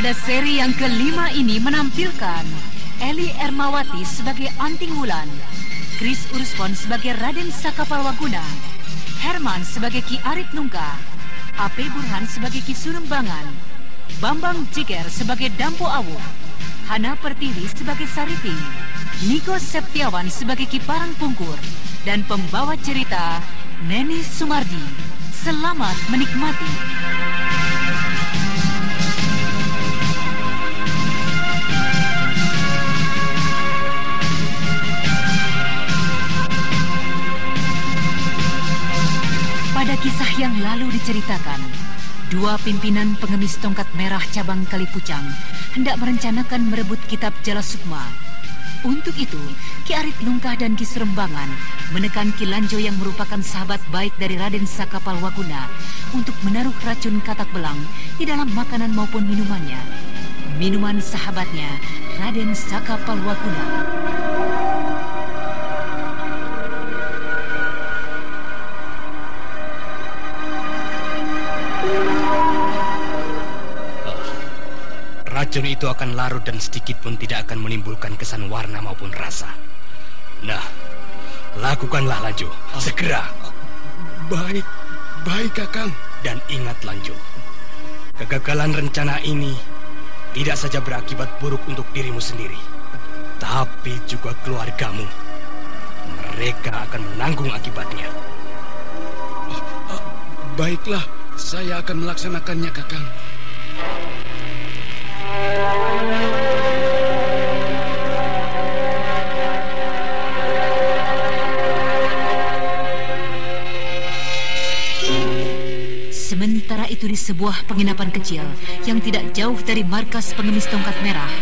Pada seri yang kelima ini menampilkan Eli Ermawati sebagai Anting Wulan, Chris Urspon sebagai Raden Sakapalwaguna, Herman sebagai Ki Arit Nungka, AP Burhan sebagai Ki Surembangan, Bambang Jiger sebagai Dampo Awu, Hana Pertiwi sebagai Sariti, Niko Septiawan sebagai Ki Parang Pungkur, dan pembawa cerita Neni Sumardi. Selamat menikmati. Yang lalu diceritakan, dua pimpinan pengemis tongkat merah cabang Kalipucang hendak merencanakan merebut kitab Jala Sukma. Untuk itu, Ki Arit Lungkah dan Ki Serembangan menekan Ki Lanjo yang merupakan sahabat baik dari Raden Sakapal Waguna untuk menaruh racun katak belang di dalam makanan maupun minumannya. Minuman sahabatnya, Raden Sakapal Waguna. Racun itu akan larut dan sedikit pun tidak akan menimbulkan kesan warna maupun rasa. Nah, lakukanlah Lanjo, segera. Baik, baik Kakang. Dan ingat Lanjo, kegagalan rencana ini tidak saja berakibat buruk untuk dirimu sendiri, tapi juga keluargamu. Mereka akan menanggung akibatnya. Oh, oh, baiklah, saya akan melaksanakannya, Kakang. Itu di sebuah penginapan kecil yang tidak jauh dari markas pengemis tongkat merah,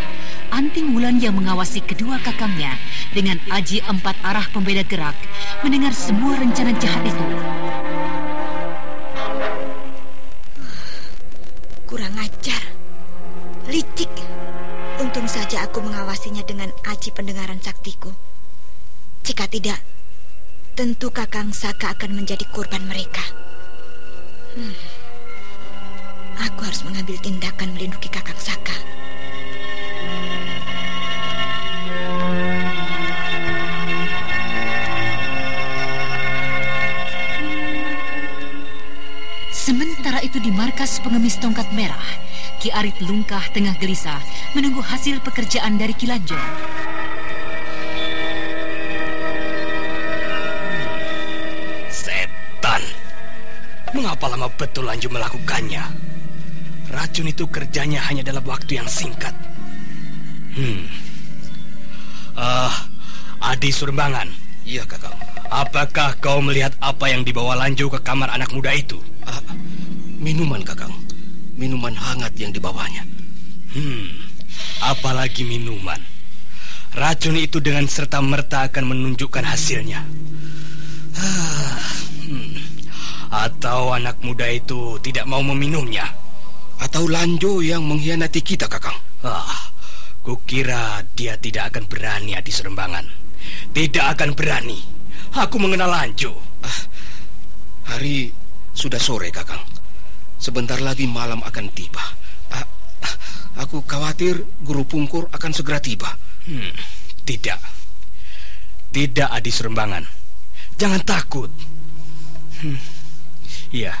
Anting Wulan yang mengawasi kedua kakangnya dengan aji empat arah pembeda gerak mendengar semua rencana jahat itu. Kurang ajar. Licik. Untung saja aku mengawasinya dengan aji pendengaran saktiku. Jika tidak, tentu Kakang Saka akan menjadi korban mereka. Hmm. Aku harus mengambil tindakan melindungi Kakang Saka. Sementara itu di markas pengemis tongkat merah, Ki Arit Lungkah tengah gelisah menunggu hasil pekerjaan dari Kilanjo. Setan! Mengapa lama betul Lanju melakukannya? Racun itu kerjanya hanya dalam waktu yang singkat. Hmm. Ah, uh, Adi Surbangan. Iya, Kakak. Apakah kau melihat apa yang dibawa Lanju ke kamar anak muda itu? Uh, minuman, Kakang. Minuman hangat yang dibawanya. Hmm, apalagi minuman. Racun itu dengan serta-merta akan menunjukkan hasilnya. hmm. Atau anak muda itu tidak mau meminumnya. Atau Lanjo yang mengkhianati kita, Kakang. Ah, kukira dia tidak akan berani Adi Serembangan. Tidak akan berani. Aku mengenal Lanjo. Ah, hari sudah sore, Kakang. Sebentar lagi malam akan tiba. Ah, ah, aku khawatir guru pungkur akan segera tiba. Hmm, tidak. Tidak, Adi Serembangan. Jangan takut. Hmm, iya.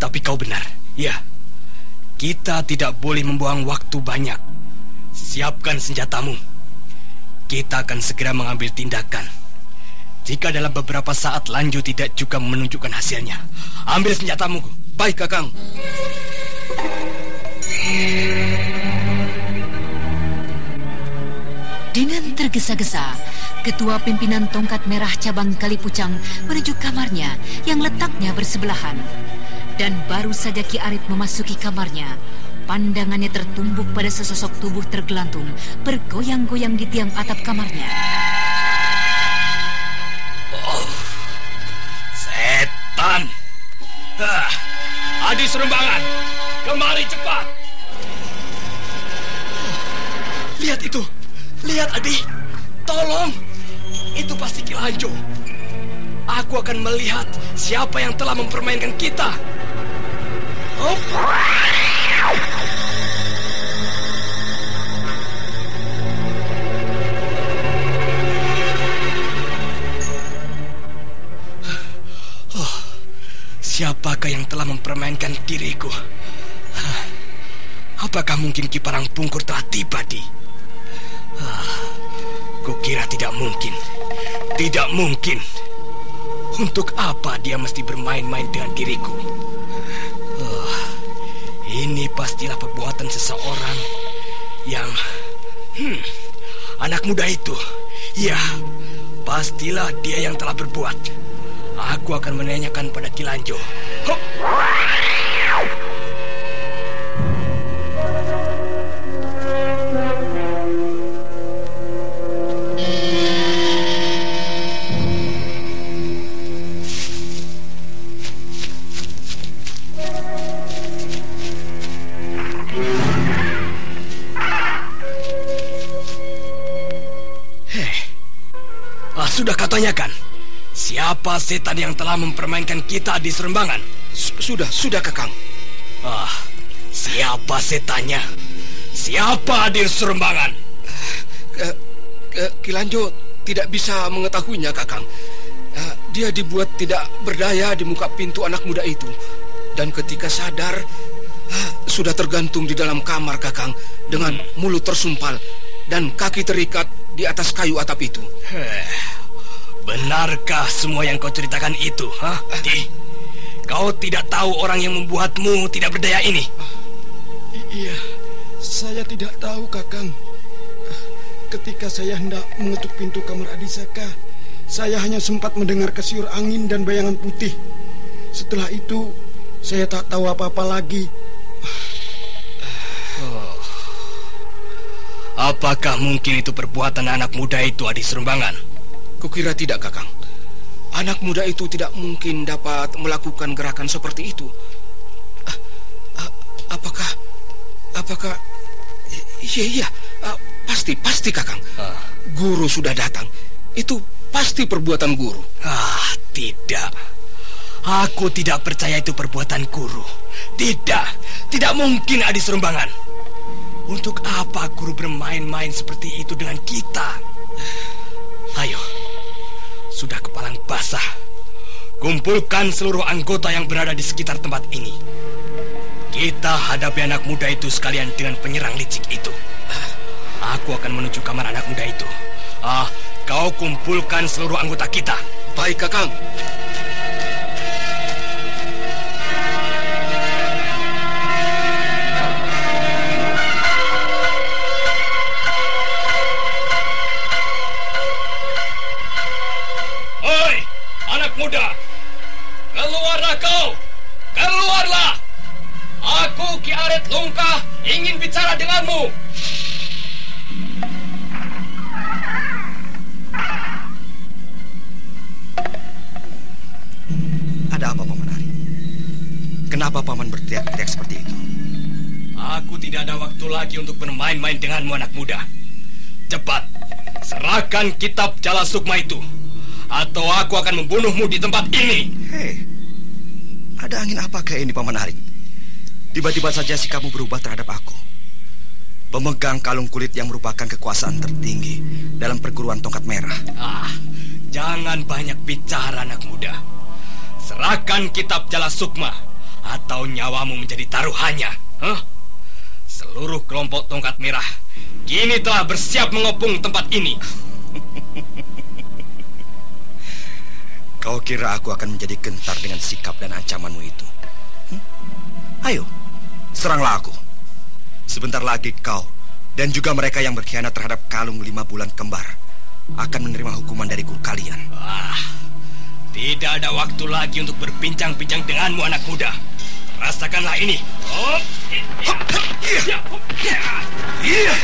Tapi kau benar. Ya. Kita tidak boleh membuang waktu banyak. Siapkan senjatamu. Kita akan segera mengambil tindakan. Jika dalam beberapa saat lanjut tidak juga menunjukkan hasilnya, ambil senjatamu. Baik, Kakang. Dengan tergesa-gesa, ketua pimpinan tongkat merah cabang Kalipucang menuju kamarnya yang letaknya bersebelahan. Dan baru saja Ki Arit memasuki kamarnya, pandangannya tertumbuk pada sesosok tubuh tergelantung, bergoyang-goyang di tiang atap kamarnya. Oh, setan! Ah, Adi Serembangan, kemari cepat! Lihat itu, lihat Adi, tolong! Itu pasti Kilanjo. Aku akan melihat siapa yang telah mempermainkan kita. Oh, siapakah yang telah mempermainkan diriku? Apakah mungkin Ki Parang Pungkur telah tiba di? Ah, kukira tidak mungkin. Tidak mungkin. Untuk apa dia mesti bermain-main dengan diriku? Ini pastilah perbuatan seseorang yang... Hmm, anak muda itu. Ya, pastilah dia yang telah berbuat. Aku akan menanyakan pada Kilanjo. Hop. Tanyakan? Siapa setan yang telah mempermainkan kita di Serembangan? sudah, sudah Kakang. Ah, siapa setannya? Siapa di Serembangan? Uh, uh, Kilanjo tidak bisa mengetahuinya, Kakang. Uh, dia dibuat tidak berdaya di muka pintu anak muda itu. Dan ketika sadar, sudah tergantung di dalam kamar, Kakang, dengan mulut tersumpal dan kaki terikat di atas kayu atap itu. Benarkah semua yang kau ceritakan itu, ha? Di, kau tidak tahu orang yang membuatmu tidak berdaya ini? I iya, saya tidak tahu, Kakang. Ketika saya hendak mengetuk pintu kamar Adisaka, saya hanya sempat mendengar kesiur angin dan bayangan putih. Setelah itu, saya tak tahu apa-apa lagi. Oh. Apakah mungkin itu perbuatan anak muda itu, Adi Serembangan? Kukira tidak, Kakang. Anak muda itu tidak mungkin dapat melakukan gerakan seperti itu. Ah, ah, apakah, apakah, iya iya, ah, pasti pasti Kakang. Guru sudah datang. Itu pasti perbuatan guru. Ah, tidak. Aku tidak percaya itu perbuatan guru. Tidak, tidak mungkin Adi Serembangan. Untuk apa guru bermain-main seperti itu dengan kita? Ayo, sudah kepalang basah. Kumpulkan seluruh anggota yang berada di sekitar tempat ini. Kita hadapi anak muda itu sekalian dengan penyerang licik itu. Aku akan menuju kamar anak muda itu. Ah, kau kumpulkan seluruh anggota kita. Baik, Kakang. Ki Aret Lungkah ingin bicara denganmu. Ada apa Paman Ari? Kenapa Paman berteriak-teriak seperti itu? Aku tidak ada waktu lagi untuk bermain-main denganmu anak muda. Cepat, serahkan kitab Jala Sukma itu atau aku akan membunuhmu di tempat ini. Hei, ada angin apa kayak ini, Paman Arik? Tiba-tiba saja sikapmu berubah terhadap aku. Pemegang kalung kulit yang merupakan kekuasaan tertinggi dalam perguruan tongkat merah. Ah, jangan banyak bicara anak muda. Serahkan kitab Jala Sukma atau nyawamu menjadi taruhannya. Huh? Seluruh kelompok tongkat merah kini telah bersiap mengepung tempat ini. Kau kira aku akan menjadi gentar dengan sikap dan ancamanmu itu? Hmm? Ayo, seranglah aku. Sebentar lagi kau dan juga mereka yang berkhianat terhadap kalung lima bulan kembar akan menerima hukuman dari guru kalian. Ah, tidak ada waktu lagi untuk berbincang-bincang denganmu anak muda. Rasakanlah ini. Oh, iya. Iya.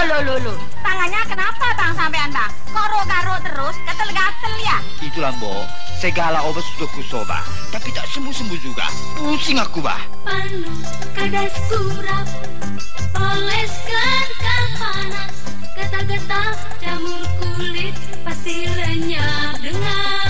Loh, loh, loh, loh. Tangannya kenapa bang sampean bang? Kok ro terus, gatel-gatel ya? Itulah mbok, segala obat sudah kusoba, tapi tak sembuh-sembuh juga. Pusing aku bah. Panu, kadas kurap, oleskan kan panas, getah-getah jamur kulit pasti lenyap dengan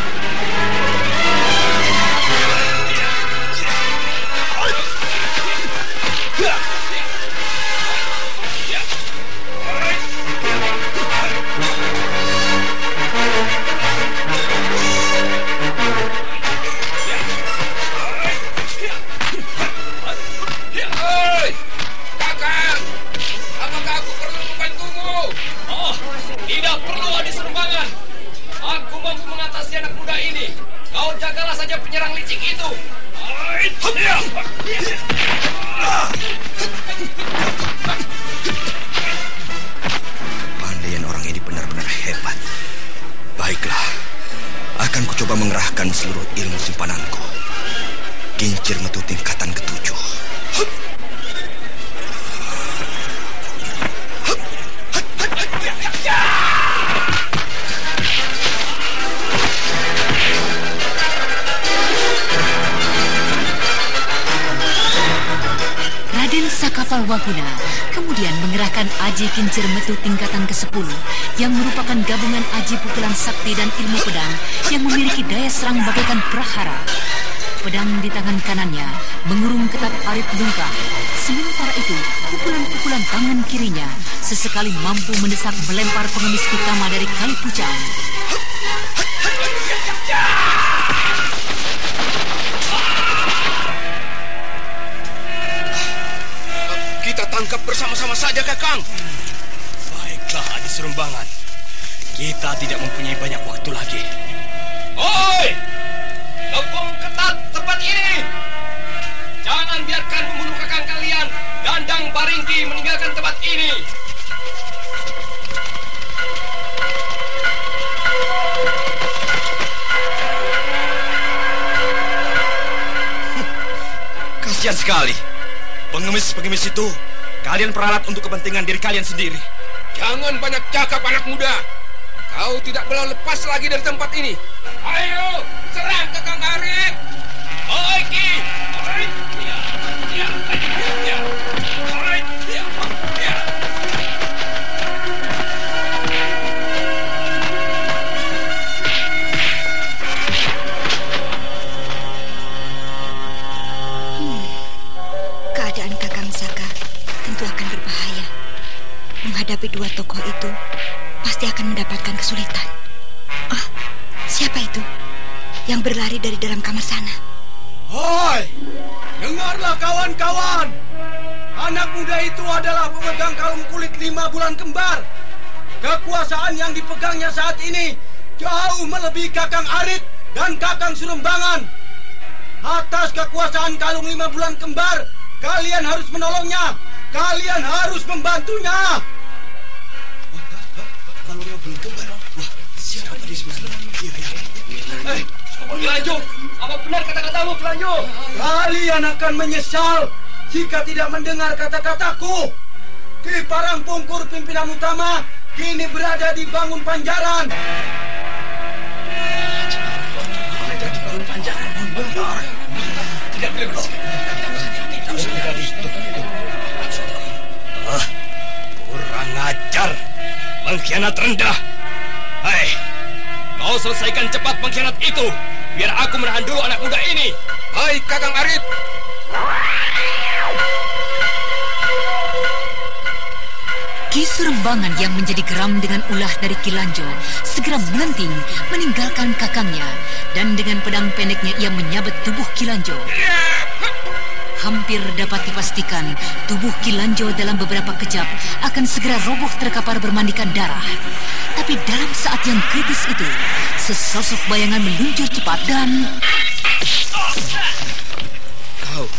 Ilmu Kincir Metu tingkatan ke-10 yang merupakan gabungan Aji pukulan sakti dan ilmu pedang yang memiliki daya serang bagaikan prahara. Pedang di tangan kanannya mengurung ketat Arif Lungka. Sementara itu, pukulan-pukulan tangan kirinya sesekali mampu mendesak melempar pengemis utama dari kali pucang. Kita tangkap bersama-sama saja, Kakang. Serembangan. Kita tidak mempunyai banyak waktu lagi. Oi! Kepung ketat tempat ini! Jangan biarkan pembunuh kakang kalian, Dandang Baringki, meninggalkan tempat ini. Kasihan sekali. Pengemis-pengemis itu, kalian peralat untuk kepentingan diri kalian sendiri. Jangan banyak cakap anak muda. Kau tidak boleh lepas lagi dari tempat ini. Ayo, Menghadapi dua tokoh itu pasti akan mendapatkan kesulitan. Ah, siapa itu yang berlari dari dalam kamar sana? Hoi, dengarlah kawan-kawan. Anak muda itu adalah pemegang kalung kulit lima bulan kembar. Kekuasaan yang dipegangnya saat ini jauh melebihi Kakang Arit dan Kakang Surembangan. Atas kekuasaan kalung lima bulan kembar, kalian harus menolongnya. Kalian harus membantunya. Kalung lima bulan kembar? Wah, siapa di sebelah? Iya, iya. Eh, Kelanjut, apa benar kata-katamu, Kelanjut? Kalian akan menyesal jika tidak mendengar kata-kataku. Ki Parang Pungkur pimpinan utama kini berada di bangun panjaran. Ada di bangun panjang. Benar. Tidak boleh bersih. Pengkhianat rendah. Hai, kau selesaikan cepat pengkhianat itu. Biar aku menahan dulu anak muda ini. Baik, Kakang Arif. Ki Surembangan yang menjadi geram dengan ulah dari Kilanjo segera melenting meninggalkan kakangnya dan dengan pedang pendeknya ia menyabet tubuh Kilanjo. Hampir dapat dipastikan tubuh Kilanjo dalam beberapa kejap akan segera roboh terkapar bermandikan darah. Tapi dalam saat yang kritis itu, sesosok bayangan meluncur cepat dan Kau,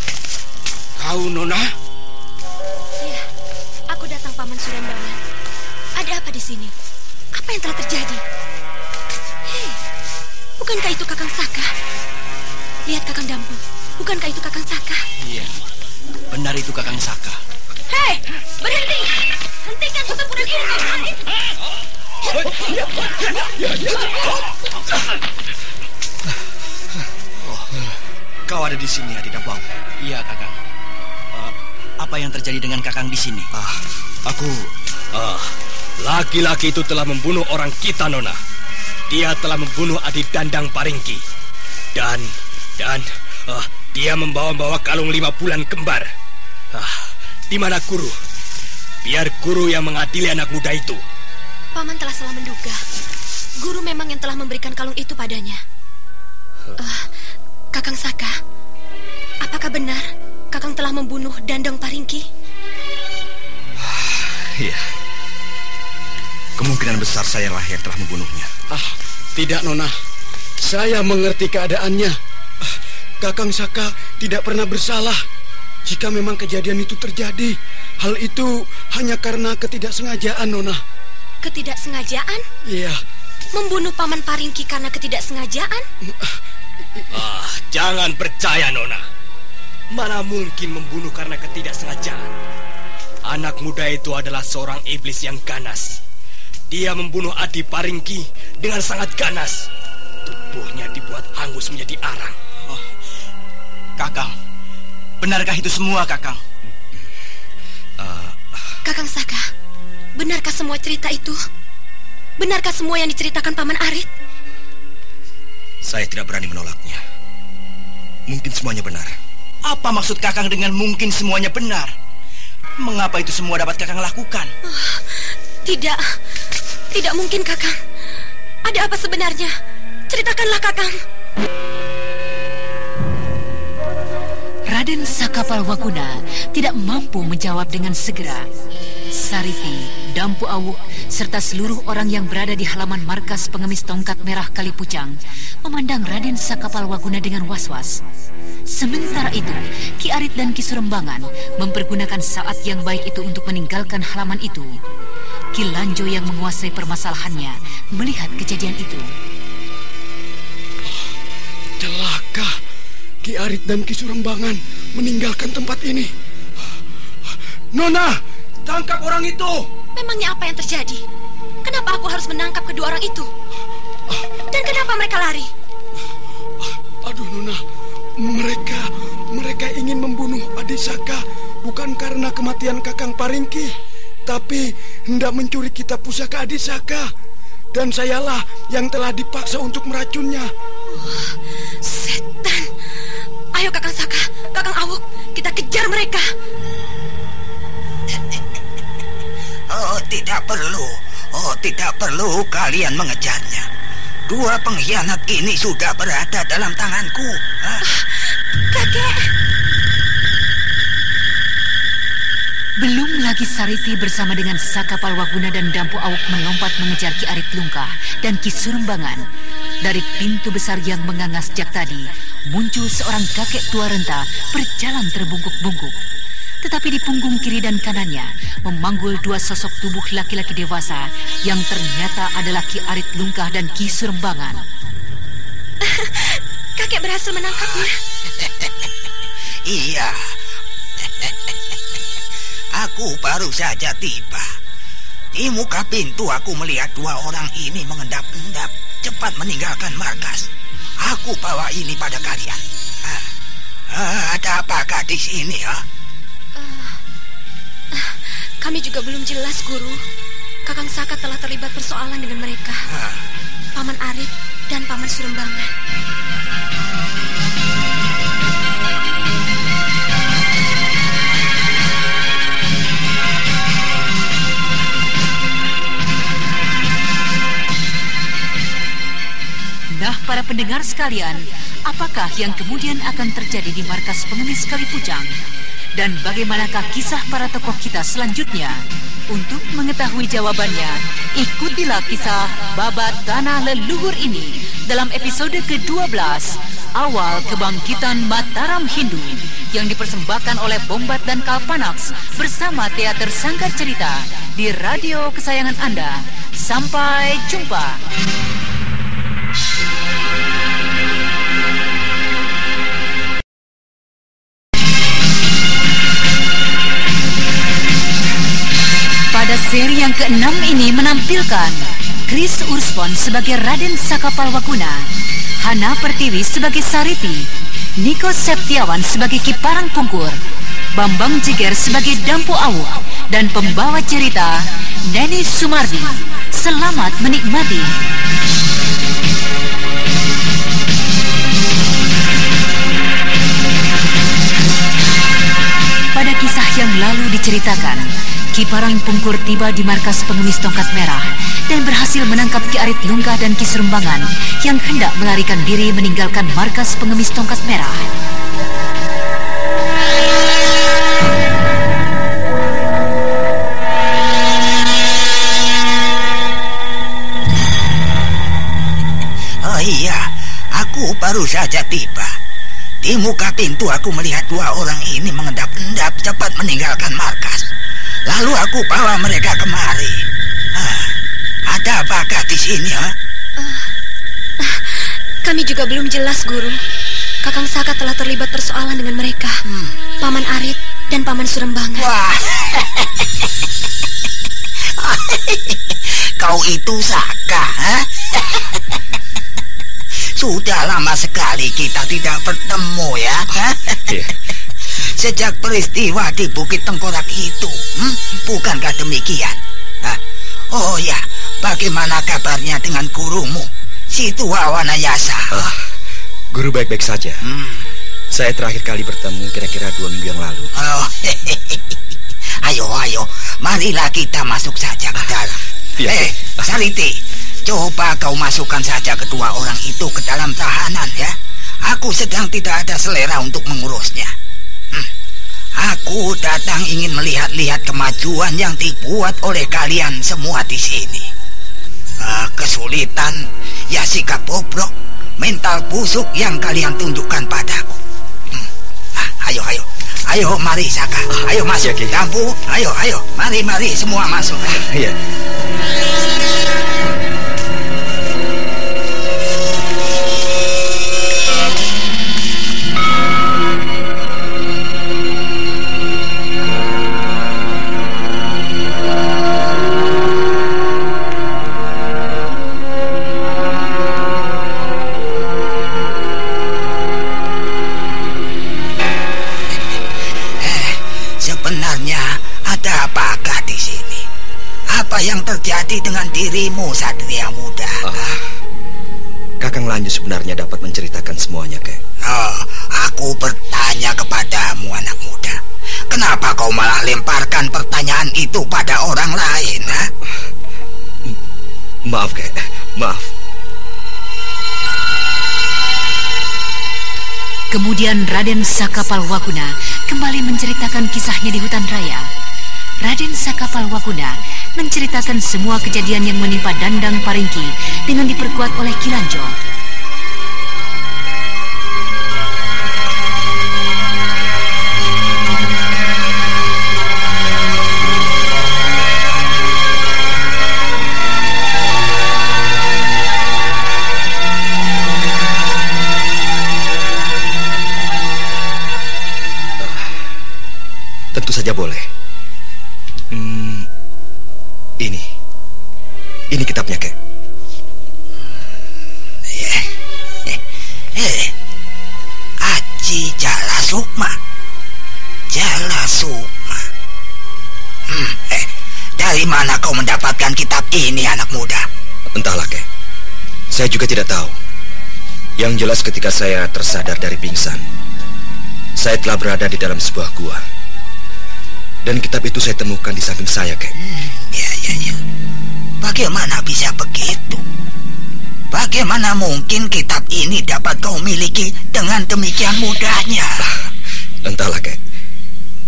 kau Nona? Iya, aku datang Paman Surembangan. Ada apa di sini? Apa yang telah terjadi? Hei, bukankah itu Kakang Saka? Lihat Kakang Dampu, bukankah itu Kakang Saka? Iya, benar itu Kakang Saka. Hei, berhenti! Hentikan pertempuran ini! Kau ada di sini, Adinda Bau. Iya, Kakang. Uh, apa yang terjadi dengan Kakang di sini? Ah, aku Ah, laki-laki itu telah membunuh orang kita, Nona. Dia telah membunuh Adi Dandang Paringki. Dan, dan, ah, dia membawa-bawa kalung lima bulan kembar. Ah, di mana Guru? Biar Guru yang mengadili anak muda itu. Paman telah salah menduga. Guru memang yang telah memberikan kalung itu padanya. Uh, Kakang Saka, apakah benar Kakang telah membunuh Dandang Paringki? Iya. Kemungkinan besar sayalah yang telah membunuhnya. Ah, tidak Nona. Saya mengerti keadaannya. Ah, Kakang Saka tidak pernah bersalah. Jika memang kejadian itu terjadi, hal itu hanya karena ketidaksengajaan Nona. Ketidaksengajaan? Iya. Membunuh Paman Paringki karena ketidaksengajaan? Ah, jangan percaya, Nona. Mana mungkin membunuh karena ketidaksengajaan? Anak muda itu adalah seorang iblis yang ganas. Dia membunuh Adi Paringki dengan sangat ganas. Tubuhnya dibuat hangus menjadi arang. Kakang, benarkah itu semua, Kakang? Uh, Kakang Saka, benarkah semua cerita itu? Benarkah semua yang diceritakan Paman Arit? Saya tidak berani menolaknya. Mungkin semuanya benar. Apa maksud Kakang dengan mungkin semuanya benar? Mengapa itu semua dapat Kakang lakukan? Uh, tidak. Tidak mungkin, Kakang. Ada apa sebenarnya? Ceritakanlah, Kakang. Raden Sakapal Wakuna tidak mampu menjawab dengan segera. Sarifi, Dampu Awuk, serta seluruh orang yang berada di halaman markas pengemis tongkat merah Kalipucang memandang Raden Sakapal Wakuna dengan was-was. Sementara itu, Ki Arit dan Ki Surembangan mempergunakan saat yang baik itu untuk meninggalkan halaman itu. Ki Lanjo yang menguasai permasalahannya melihat kejadian itu. Ki Arit dan Ki Surembangan meninggalkan tempat ini. Nona, tangkap orang itu! Memangnya apa yang terjadi? Kenapa aku harus menangkap kedua orang itu? Dan kenapa mereka lari? Aduh, Nona, mereka mereka ingin membunuh Adisaka bukan karena kematian Kakang Paringki, tapi hendak mencuri kitab pusaka Adisaka. Dan sayalah yang telah dipaksa untuk meracunnya. Oh. Ayo Kakang Saka, Kakang Awuk, kita kejar mereka. Oh, tidak perlu. Oh, tidak perlu kalian mengejarnya. Dua pengkhianat ini sudah berada dalam tanganku. Hah? Kakek. Belum lagi Sariti bersama dengan Saka Palwaguna dan Dampu Awuk melompat mengejar Ki Arit Lungkah dan Ki Surembangan. Dari pintu besar yang mengangas sejak tadi, muncul seorang kakek tua renta berjalan terbungkuk-bungkuk. Tetapi di punggung kiri dan kanannya memanggul dua sosok tubuh laki-laki dewasa yang ternyata adalah Ki Arit Lungkah dan Ki Surembangan. Kakek berhasil menangkapnya. iya. Aku baru saja tiba. Di muka pintu aku melihat dua orang ini mengendap-endap cepat meninggalkan markas. Aku bawa ini pada kalian. Ah, ah, ada apakah di sini ya? Uh, uh, kami juga belum jelas, Guru. Kakang Saka telah terlibat persoalan dengan mereka. Ah. Paman Arif dan Paman Surembangan. Nah, para pendengar sekalian, apakah yang kemudian akan terjadi di markas pengemis Kalipucang? Dan bagaimanakah kisah para tokoh kita selanjutnya? Untuk mengetahui jawabannya, ikutilah kisah Babat Tanah Leluhur ini dalam episode ke-12, Awal Kebangkitan Mataram Hindu, yang dipersembahkan oleh Bombat dan Kalpanax bersama Teater Sanggar Cerita di radio kesayangan Anda. Sampai jumpa. Keenam ini menampilkan Chris Urspon sebagai Raden Sakapalwakuna, Hana Pertiwi sebagai Sariti, Niko Septiawan sebagai Kiparang Pungkur, Bambang Jiger sebagai Dampu Awuk, dan pembawa cerita Neni Sumardi. Selamat menikmati. Pada kisah yang lalu diceritakan, Kiparang Pungkur tiba di markas pengemis tongkat merah dan berhasil menangkap Ki Arit Lunggah dan Ki Serembangan yang hendak melarikan diri meninggalkan markas pengemis tongkat merah. Oh iya, aku baru saja tiba. Di muka pintu aku melihat dua orang ini mengendap-endap cepat meninggalkan markas. Lalu aku bawa mereka kemari. Ah, ada apakah di sini, ha? Kami juga belum jelas, Guru. Kakang Saka telah terlibat persoalan dengan mereka. Paman Arit dan Paman Surembangan. Wah. Kau itu Saka, ha? Sudah lama sekali kita tidak bertemu ya. ha? Sejak peristiwa di Bukit Tengkorak itu, hmm? bukankah demikian? Hah? Oh ya, bagaimana kabarnya dengan gurumu, si Tua Wanayasa? Ah, guru baik-baik saja. Hmm. Saya terakhir kali bertemu kira-kira dua minggu yang lalu. Oh, ayo, ayo, marilah kita masuk saja ke dalam. Iya, eh, Sariti, coba kau masukkan saja kedua orang itu ke dalam tahanan ya. Aku sedang tidak ada selera untuk mengurusnya. Aku datang ingin melihat-lihat kemajuan yang dibuat oleh kalian semua di sini. Ah, kesulitan, ya sikap bobrok, mental busuk yang kalian tunjukkan padaku. Hmm. Ah, ayo, ayo, ayo, mari Saka, ayo masuk. Ya, Ki. Dampu, ayo, ayo, mari, mari, semua masuk. Iya. Semuanya, Kek. Oh, aku bertanya kepadamu, anak muda. Kenapa kau malah lemparkan pertanyaan itu pada orang lain? Ha? Maaf, Kek. Maaf. Kemudian Raden Sakapalwakuna kembali menceritakan kisahnya di hutan raya. Raden Sakapalwakuna menceritakan semua kejadian yang menimpa Dandang Paringki dengan diperkuat oleh Kilanjo. Tentu saja boleh. Hmm, ini. Ini kitabnya, Kek. Eh, Aji Jala Sukma. Jala Sukma. Hmm, eh, dari mana kau mendapatkan kitab ini, anak muda? Entahlah, Kek. Saya juga tidak tahu. Yang jelas ketika saya tersadar dari pingsan, saya telah berada di dalam sebuah gua. Dan kitab itu saya temukan di samping saya, Kek. Ya, ya, ya. Bagaimana bisa begitu? Bagaimana mungkin kitab ini dapat kau miliki dengan demikian mudahnya? Entahlah, Kek.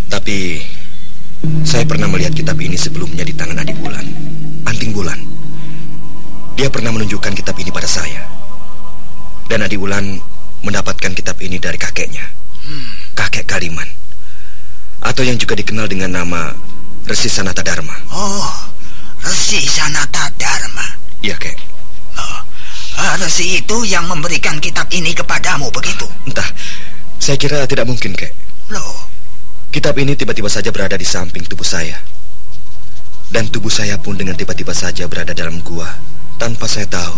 Tapi saya pernah melihat kitab ini sebelumnya di tangan adik Bulan, Anting Bulan. Dia pernah menunjukkan kitab ini pada saya. Dan adik Bulan mendapatkan kitab ini dari kakeknya, kakek Kaliman. Atau yang juga dikenal dengan nama Resi Sanata Dharma. Oh, Resi Sanata Dharma. Iya, Kek. Oh, ah, Resi itu yang memberikan kitab ini kepadamu begitu? Entah, saya kira tidak mungkin, Kek. Loh, Kitab ini tiba-tiba saja berada di samping tubuh saya. Dan tubuh saya pun dengan tiba-tiba saja berada dalam gua tanpa saya tahu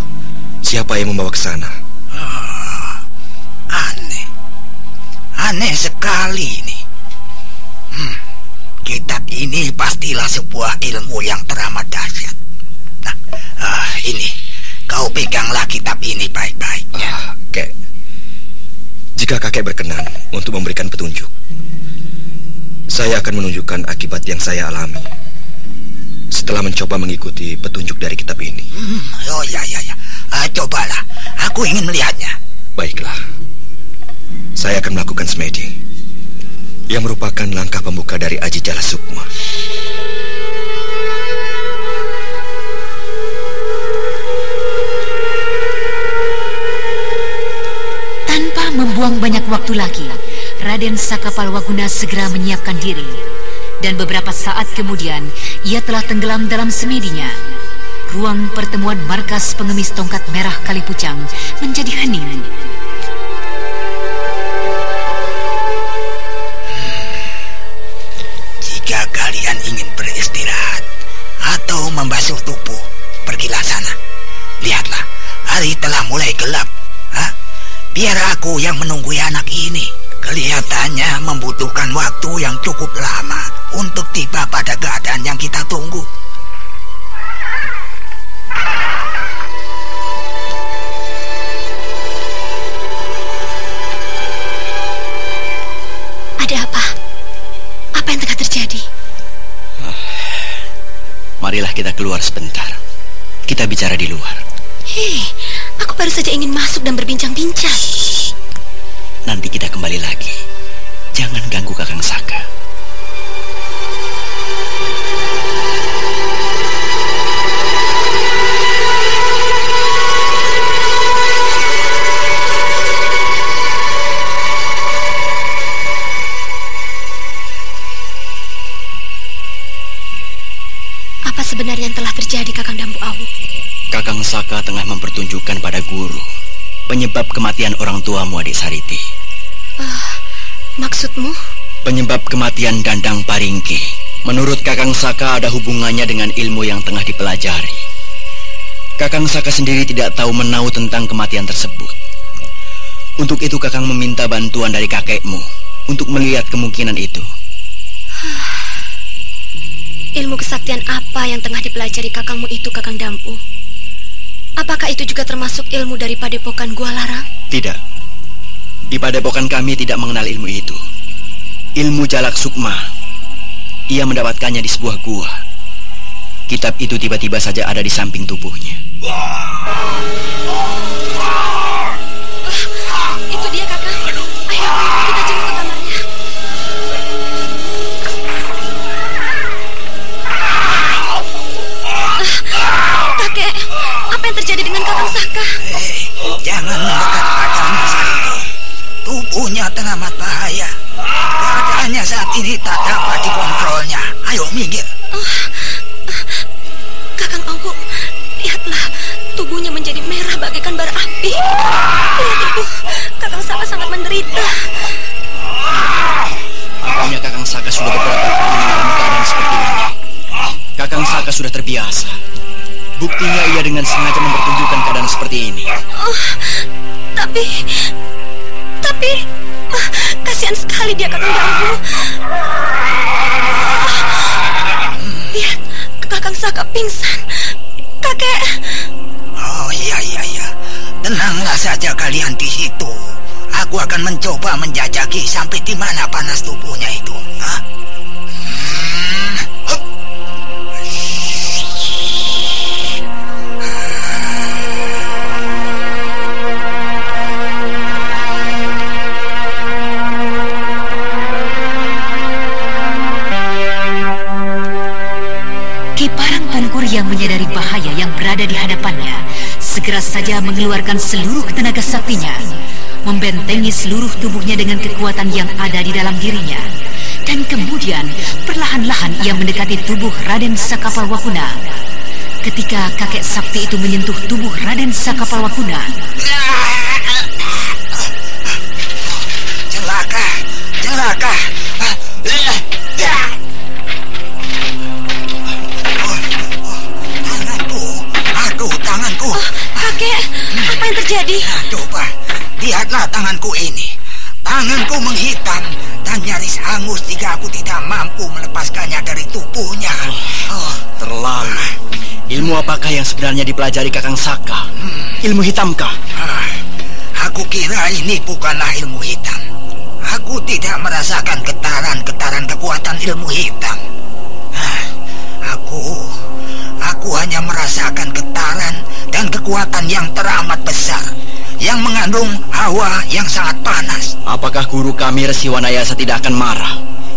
siapa yang membawa ke sana. Ah, aneh. Aneh sekali ini. Hmm, kitab ini pastilah sebuah ilmu yang teramat dahsyat. Nah, ah, ini kau peganglah kitab ini baik-baik. Ah, kek. Jika kakek berkenan untuk memberikan petunjuk, saya akan menunjukkan akibat yang saya alami setelah mencoba mengikuti petunjuk dari kitab ini. Hmm, oh ya ya ya. Uh, cobalah. Aku ingin melihatnya. Baiklah. Saya akan melakukan semedi yang merupakan langkah pembuka dari Aji Jala Sukma. Tanpa membuang banyak waktu lagi, Raden Sakapalwaguna segera menyiapkan diri dan beberapa saat kemudian ia telah tenggelam dalam semedinya. Ruang pertemuan markas pengemis tongkat merah Kalipucang menjadi hening. Atau membasuh tubuh, pergilah sana. Lihatlah, hari telah mulai gelap. Hah? Biar aku yang menunggu anak ini. Kelihatannya membutuhkan waktu yang cukup lama untuk tiba pada keadaan yang kita tunggu. Marilah kita keluar sebentar. Kita bicara di luar. Hei, aku baru saja ingin masuk dan berbincang-bincang. Nanti kita kembali lagi. Jangan ganggu Kakang Saka. Telah terjadi, Kakang Dampu Awu? Kakang Saka tengah mempertunjukkan pada guru penyebab kematian orang tuamu adik Sariti. Uh, maksudmu? Penyebab kematian Dandang Paringki. Menurut Kakang Saka ada hubungannya dengan ilmu yang tengah dipelajari. Kakang Saka sendiri tidak tahu menau tentang kematian tersebut. Untuk itu Kakang meminta bantuan dari kakekmu untuk melihat kemungkinan itu. Ilmu kesaktian apa yang tengah dipelajari kakangmu itu, Kakang Dampu? Apakah itu juga termasuk ilmu dari padepokan Gua Larang? Tidak. Di padepokan kami tidak mengenal ilmu itu. Ilmu Jalak Sukma. Ia mendapatkannya di sebuah gua. Kitab itu tiba-tiba saja ada di samping tubuhnya. Uh, itu dia, Kakang. Ayo, kita jemput Kakang Saka? Hei, jangan mendekat padarnya Sariti. Tubuhnya teramat bahaya. Keadaannya saat ini tak dapat dikontrolnya. Ayo minggir. Uh, Kakang Awu, lihatlah tubuhnya menjadi merah bagaikan bara api. Lihat itu, Kakang Saka sangat menderita. Rupanya Kakang Saka sudah beberapa kali mengalami keadaan seperti ini. Kakang Saka sudah terbiasa. Buktinya ia dengan sengaja mempertunjukkan keadaan seperti ini. Oh, tapi, tapi, uh, kasihan sekali dia Kakang Dambu. Lihat, Kakang Saka pingsan. Kakek. Oh iya iya iya. Tenanglah saja kalian di situ. Aku akan mencoba menjajaki sampai di mana panas tubuhnya itu. Hah? Berada di hadapannya segera saja mengeluarkan seluruh tenaga saktinya, membentengi seluruh tubuhnya dengan kekuatan yang ada di dalam dirinya. Dan kemudian perlahan-lahan ia mendekati tubuh Raden Sakapalwakuna. Ketika kakek sakti itu menyentuh tubuh Raden Sakapalwakuna, Celaka, celaka. Terjadi? Nah, coba, lihatlah tanganku ini. Tanganku menghitam dan nyaris hangus jika aku tidak mampu melepaskannya dari tubuhnya. Oh, terlalu. Ilmu apakah yang sebenarnya dipelajari Kakang Saka? Hmm. Ilmu hitamkah? Ah, aku kira ini bukanlah ilmu hitam. Aku tidak merasakan getaran-getaran kekuatan ilmu hitam. Ah, aku, aku hanya merasakan getaran dan kekuatan yang teramat besar yang mengandung hawa yang sangat panas. Apakah guru kami Resi Wanayasa tidak akan marah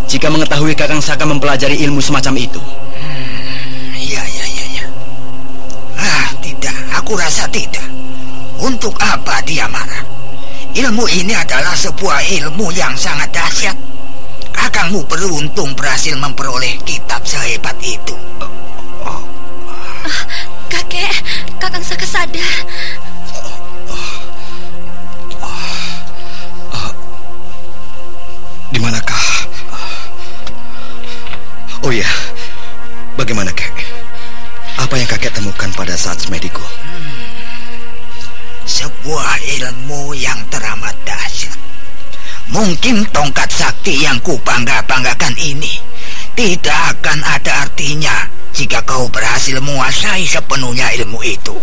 jika mengetahui Kakang Saka mempelajari ilmu semacam itu? Hmm, iya, iya, iya, iya. Ah, tidak. Aku rasa tidak. Untuk apa dia marah? Ilmu ini adalah sebuah ilmu yang sangat dahsyat. Kakangmu beruntung berhasil memperoleh kitab sehebat itu. Kakang Saka sadar. Di manakah? Oh iya, bagaimana kek? Apa yang kakek temukan pada saat semediku? Hmm, sebuah ilmu yang teramat dahsyat. Mungkin tongkat sakti yang kubangga-banggakan ini tidak akan ada artinya jika kau berhasil menguasai sepenuhnya ilmu itu.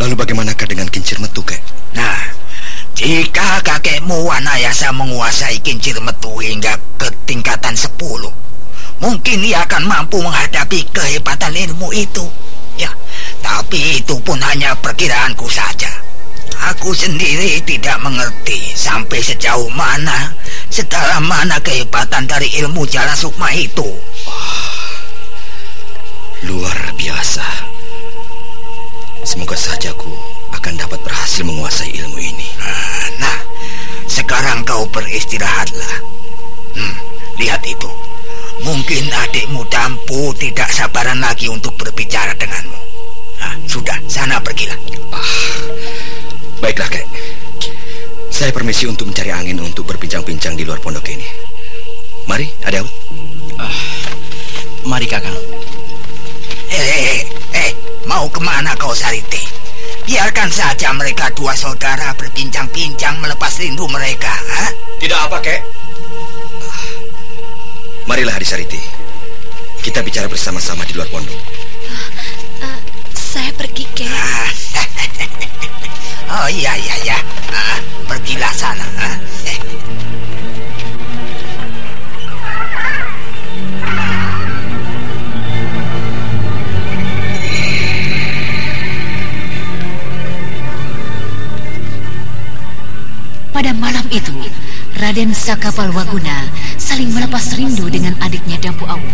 Lalu bagaimanakah dengan kincir metu, kek? Nah, jika kakekmu Wanayasa menguasai kincir metu hingga ke tingkatan 10, mungkin ia akan mampu menghadapi kehebatan ilmu itu. Ya, tapi itu pun hanya perkiraanku saja. Aku sendiri tidak mengerti sampai sejauh mana, sedalam mana kehebatan dari ilmu jala sukma itu. Oh, luar biasa. Semoga saja aku akan dapat berhasil menguasai ilmu ini. Nah, nah sekarang kau beristirahatlah. Hmm, lihat itu. Mungkin adikmu Dampu tidak sabaran lagi untuk berbicara denganmu. Nah, sudah, sana pergilah. Ah, baiklah, Kek. Saya permisi untuk mencari angin untuk berbincang-bincang di luar pondok ini. Mari, ada Ah, mari, Kakang. Eh, eh, eh, eh, mau ke mana kau, Sariti? Biarkan saja mereka dua saudara berbincang-bincang melepas rindu mereka, ha? Tidak apa, Kek. Marilah Adisariti. Kita bicara bersama-sama di luar pondok. Uh, uh, saya pergi, Kek. oh iya iya ya. Uh, pergilah sana. Uh. Raden Sakapal Waguna saling melepas rindu dengan adiknya Dampu Awu.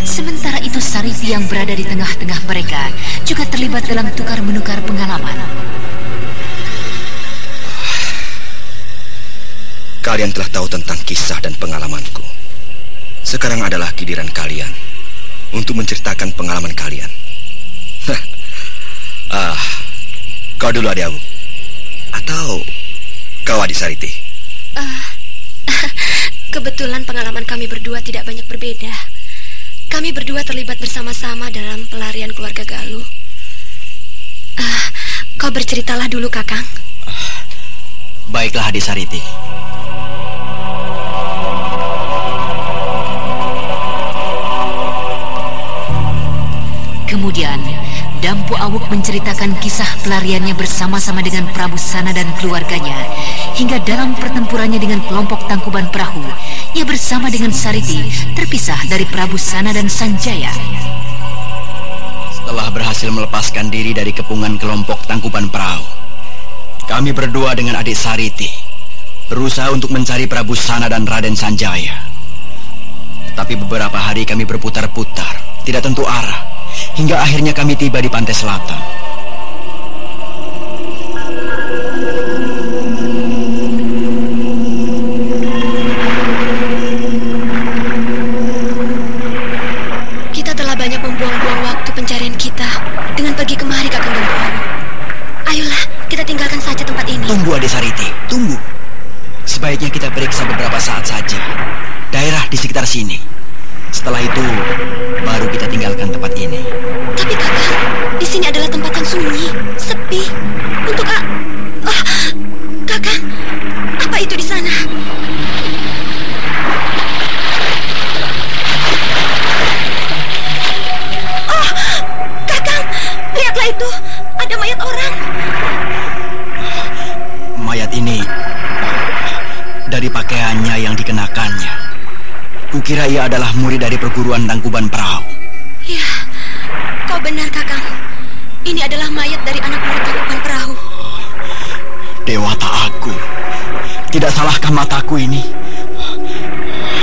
Sementara itu Sarifi yang berada di tengah-tengah mereka juga terlibat dalam tukar-menukar pengalaman. Kalian telah tahu tentang kisah dan pengalamanku. Sekarang adalah giliran kalian untuk menceritakan pengalaman kalian. ah, kau dulu Adi Awu. Atau kau Adi Sariti? Uh, kebetulan pengalaman kami berdua tidak banyak berbeda. Kami berdua terlibat bersama-sama dalam pelarian keluarga Galuh. Uh, kau berceritalah dulu, Kakang. Uh, baiklah, Adi Sariti. Dampu Awuk menceritakan kisah pelariannya bersama-sama dengan Prabu Sana dan keluarganya hingga dalam pertempurannya dengan kelompok tangkuban perahu ia bersama dengan Sariti terpisah dari Prabu Sana dan Sanjaya. Setelah berhasil melepaskan diri dari kepungan kelompok tangkuban perahu, kami berdua dengan adik Sariti berusaha untuk mencari Prabu Sana dan Raden Sanjaya. Tapi beberapa hari kami berputar-putar, tidak tentu arah hingga akhirnya kami tiba di pantai selatan. Kita telah banyak membuang-buang waktu pencarian kita dengan pergi kemari Kakang Gembrong. Ayolah, kita tinggalkan saja tempat ini. Tunggu Ade Sariti, tunggu. Sebaiknya kita periksa beberapa saat saja daerah di sekitar sini. Setelah itu, baru kita tinggalkan tempat ini. Tapi kakak, di sini adalah tempat yang sunyi, sepi. Untuk a Kukira ia adalah murid dari perguruan Tangkuban Perahu. Ya, kau benar kakang. Ini adalah mayat dari anak murid Tangkuban Perahu. Dewata aku. Tidak salahkah mataku ini?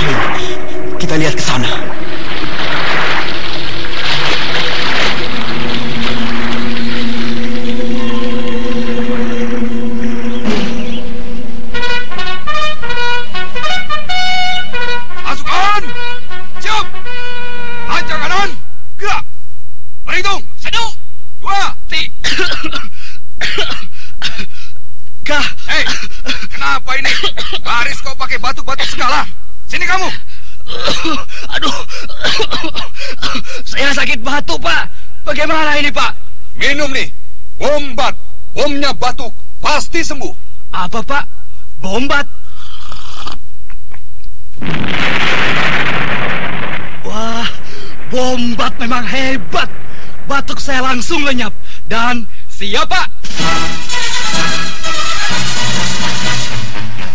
Ayo, kita lihat ke sana. Kenapa ini? Baris kau pakai batuk-batuk segala. Sini kamu! Aduh. Saya sakit batuk, Pak. Bagaimana ini, Pak? Minum nih. Bombat. Bomnya batuk. Pasti sembuh. Apa, Pak? Bombat? Wah, bombat memang hebat. Batuk saya langsung lenyap. Dan siap, Pak.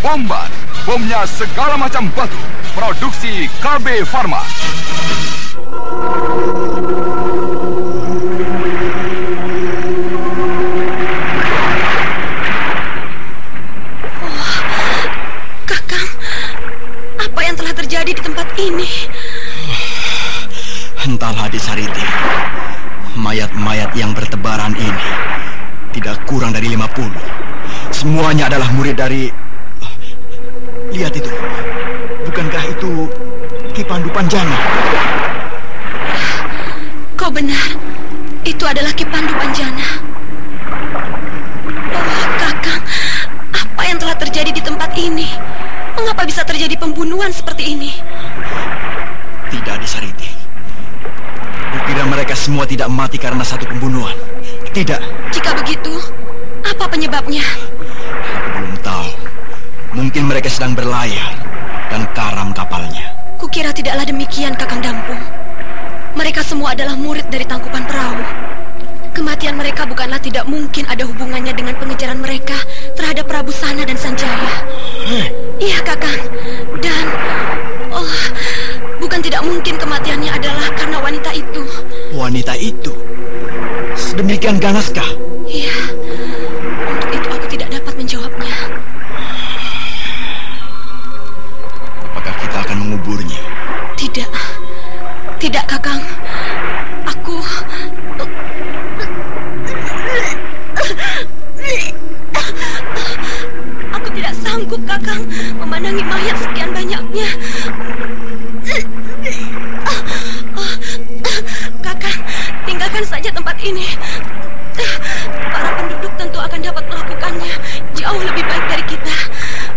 Bombat, bomnya segala macam batuk. Produksi KB Pharma. Kakang, apa yang telah terjadi di tempat ini? Entahlah Desariti. Mayat-mayat yang bertebaran ini tidak kurang dari 50. Semuanya adalah murid dari Lihat itu. Bukankah itu Ki Pandu Panjana? Kau benar. Itu adalah Ki Pandu Panjana. Oh, Kakang, apa yang telah terjadi di tempat ini? Mengapa bisa terjadi pembunuhan seperti ini? Tidak Desariti. Kukira mereka semua tidak mati karena satu pembunuhan. Tidak, Jika begitu, apa penyebabnya? Mungkin mereka sedang berlayar dan karam kapalnya. Kukira tidaklah demikian, Kakang Dampung. Mereka semua adalah murid dari Tangkupan Perahu. Kematian mereka bukanlah tidak mungkin ada hubungannya dengan pengejaran mereka terhadap Prabu Sana dan Sanjaya. Iya, Kakang. Dan oh, bukan tidak mungkin kematiannya adalah karena wanita itu. Wanita itu sedemikian ganaskah? Iya. Tidak, Kakang. Aku Aku tidak sanggup, Kakang, memandangi mayat sekian banyaknya. Kakang, tinggalkan saja tempat ini. Para penduduk tentu akan dapat melakukannya jauh lebih baik dari kita.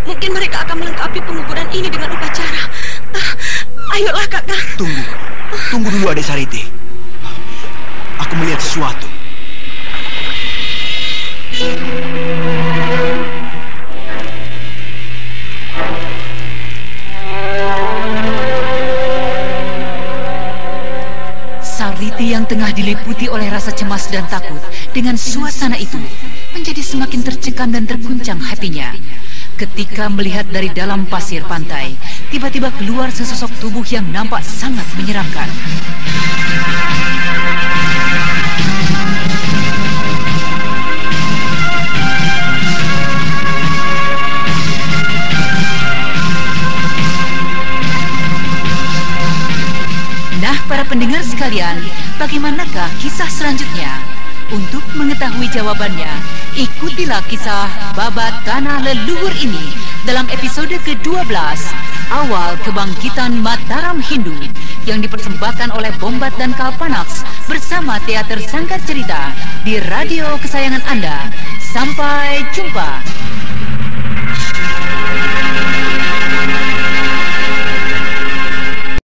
Mungkin mereka akan melengkapi penguburan ini dengan upacara. Ayolah, Kakang. Tunggu, tunggu dulu Adesariti. Aku melihat sesuatu. Sariti yang tengah diliputi oleh rasa cemas dan takut dengan suasana itu menjadi semakin tercekam dan terguncang hatinya. Ketika melihat dari dalam pasir pantai, tiba-tiba keluar sesosok tubuh yang nampak sangat menyeramkan. Nah, para pendengar sekalian, bagaimanakah kisah selanjutnya? Untuk mengetahui jawabannya, ikutilah kisah babat tanah leluhur ini dalam episode ke-12 Awal Kebangkitan Mataram Hindu yang dipersembahkan oleh Bombat dan Kalpanax bersama Teater Sanggar Cerita di radio kesayangan Anda. Sampai jumpa.